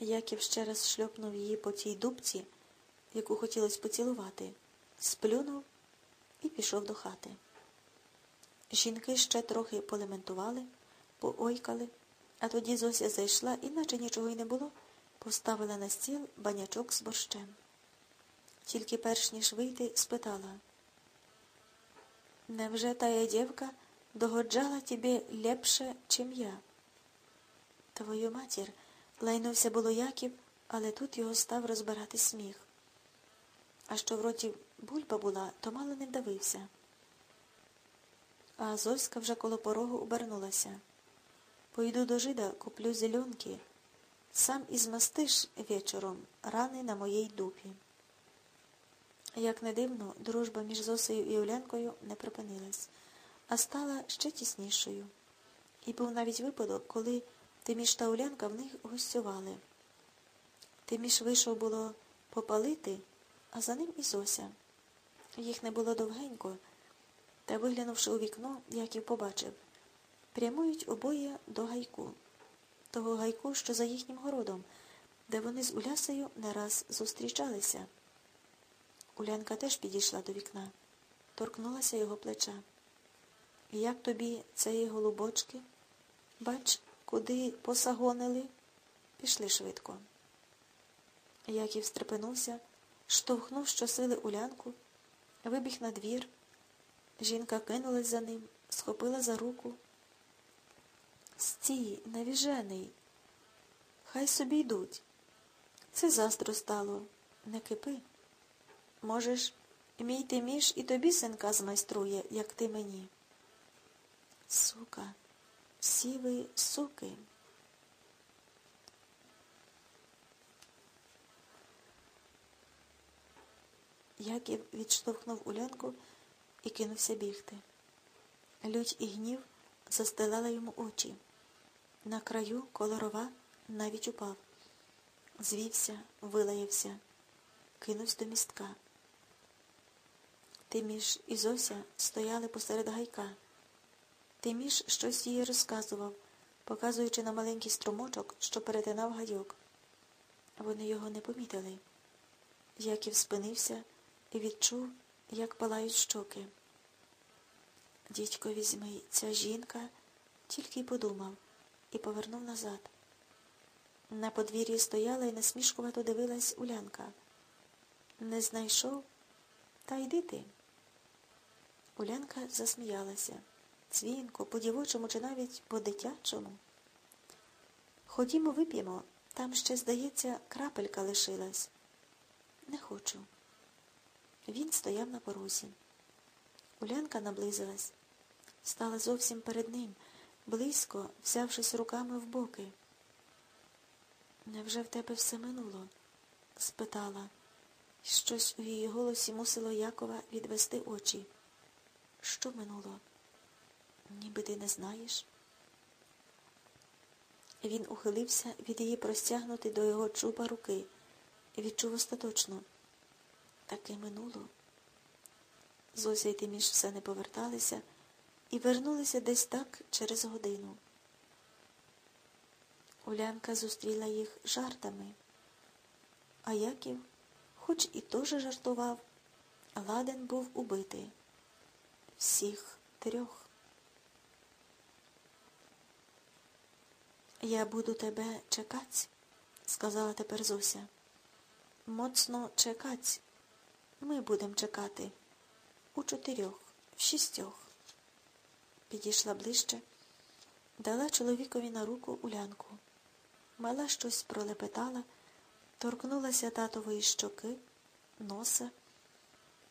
Яків ще раз шльопнув її по тій дубці, яку хотілося поцілувати, сплюнув і пішов до хати. Жінки ще трохи полементували, поойкали, а тоді Зося зайшла і, наче нічого й не було, поставила на стіл банячок з борщем. Тільки перш ніж вийти, спитала. Невже тая дівка догоджала тобі лепше, чим я? Твою матір, лайнувся було Яків, але тут його став розбирати сміх. А що в роті бульба була, то мало не вдавився. А Зоська вже коло порогу обернулася. Пойду до жида, куплю зеленки, сам і змастиш вечором рани на моїй дупі. Як не дивно, дружба між Зосею і Улянкою не припинилась, а стала ще тіснішою. І був навіть випадок, коли Тиміш та Улянка в них гостювали. Тиміш вийшов було попалити, а за ним і Зося. Їх не було довгенько, та, виглянувши у вікно, Яків побачив, прямують обоє до гайку, того гайку, що за їхнім городом, де вони з Улясею не раз зустрічалися. Улянка теж підійшла до вікна, торкнулася його плеча. Як тобі цієї голубочки? Бач, куди посагонили? Пішли швидко. Яків стрепенувся, штовхнув щосили Улянку, вибіг на двір. Жінка кинулась за ним, схопила за руку. Стій, навіжений, хай собі йдуть. Це застро стало, не кипи. Можеш, мій Тиміш і тобі синка змайструє, як ти мені. Сука, всі ви суки. Яків відштовхнув Улянку і кинувся бігти. Лють і гнів застилала йому очі. На краю колорова навіть упав. Звівся, вилаявся, кинувся до містка. Тиміш і Зося стояли посеред гайка. Тиміш щось їй розказував, показуючи на маленький струмочок, що перетинав гайок. Вони його не помітили. Яків спинився і відчув, як палають щоки. Дідько візьми, ця жінка тільки й подумав і повернув назад. На подвір'ї стояла і насмішкувато дивилась Улянка. Не знайшов? Та йди ти. Улянка засміялася. Цвінко, по дівочому чи навіть по дитячому. Ходімо, вип'ємо, там ще, здається, крапелька лишилась. Не хочу. Він стояв на порозі. Улянка наблизилась, стала зовсім перед ним, близько, взявшись руками в боки. Невже в тебе все минуло? спитала. Щось у її голосі мусило Якова відвести очі. Що минуло? Ніби ти не знаєш? Він ухилився від її простягнути до його чуба руки відчув остаточно. Таке минуло. Зося й Тиміш все не поверталися і вернулися десь так через годину. Улянка зустріла їх жартами, а Яків, хоч і теж жартував, ладен був убити всіх трьох. Я буду тебе чекать, сказала тепер Зося. Моцно чекать. Ми будемо чекати. У чотирьох, в шістьох. Підійшла ближче, дала чоловікові на руку улянку. Мала щось пролепетала, торкнулася татової щоки, носа.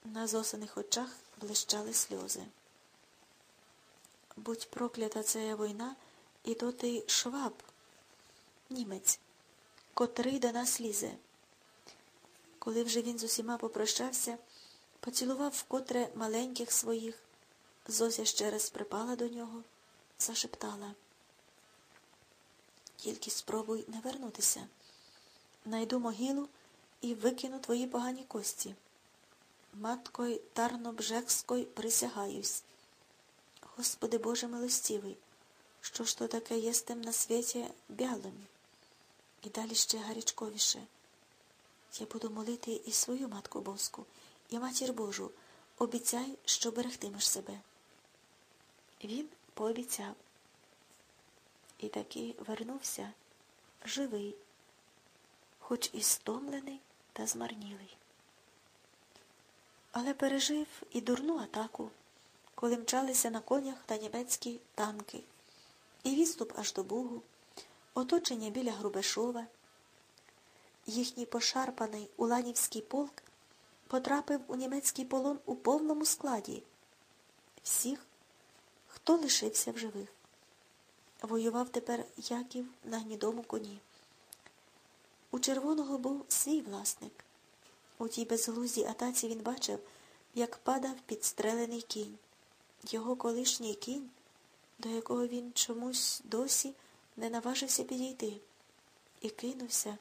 На зосаних очах блищали сльози. Будь проклята ця війна, і то ти шваб, німець, котрий до нас лізе. Коли вже він з усіма попрощався, поцілував вкотре маленьких своїх, Зося ще раз припала до нього, зашептала. Тільки спробуй не вернутися. Найду могилу і викину твої погані кості. Маткою Тарнобжекською присягаюсь. Господи Боже милостивий, що ж то таке єстем на світі бялим? І далі ще гарячковіше. Я буду молити і свою матку боску, і матір Божу. Обіцяй, що берегтимеш себе. Він пообіцяв. І таки вернувся живий, хоч і стомлений та змарнілий. Але пережив і дурну атаку, коли мчалися на конях та німецькі танки, і відступ аж до Бугу, оточення біля Грубешова. Їхній пошарпаний Уланівський полк потрапив у німецький полон у повному складі всіх, хто лишився в живих. Воював тепер Яків на гнідому коні. У червоного був свій власник. У тій безглуздій атаці він бачив, як падав підстрелений кінь. Його колишній кінь, до якого він чомусь досі не наважився підійти, і кинувся,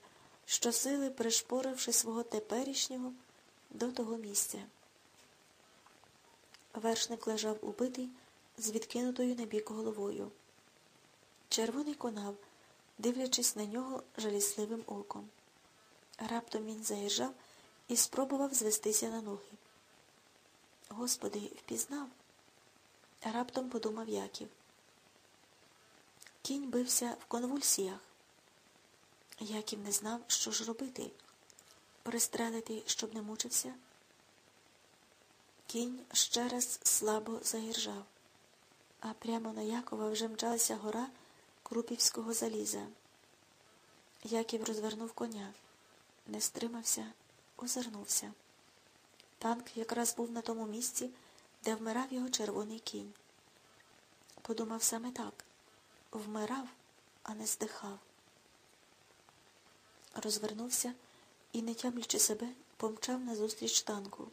щосили пришпоривши свого теперішнього до того місця. Вершник лежав убитий з відкинутою на бік головою. Червоний конав, дивлячись на нього жалісливим оком. Раптом він заїжджав і спробував звестися на ноги. Господи, впізнав, раптом подумав Яків. Кінь бився в конвульсіях. Яків не знав, що ж робити. Пристрелити, щоб не мучився. Кінь ще раз слабо заіржав, а прямо на Якова вже мчалася гора крупівського заліза. Яків розвернув коня, не стримався, озирнувся. Танк якраз був на тому місці, де вмирав його червоний кінь. Подумав саме так вмирав, а не здихав. Розвернувся і, не тямлячи себе, помчав назустріч танку.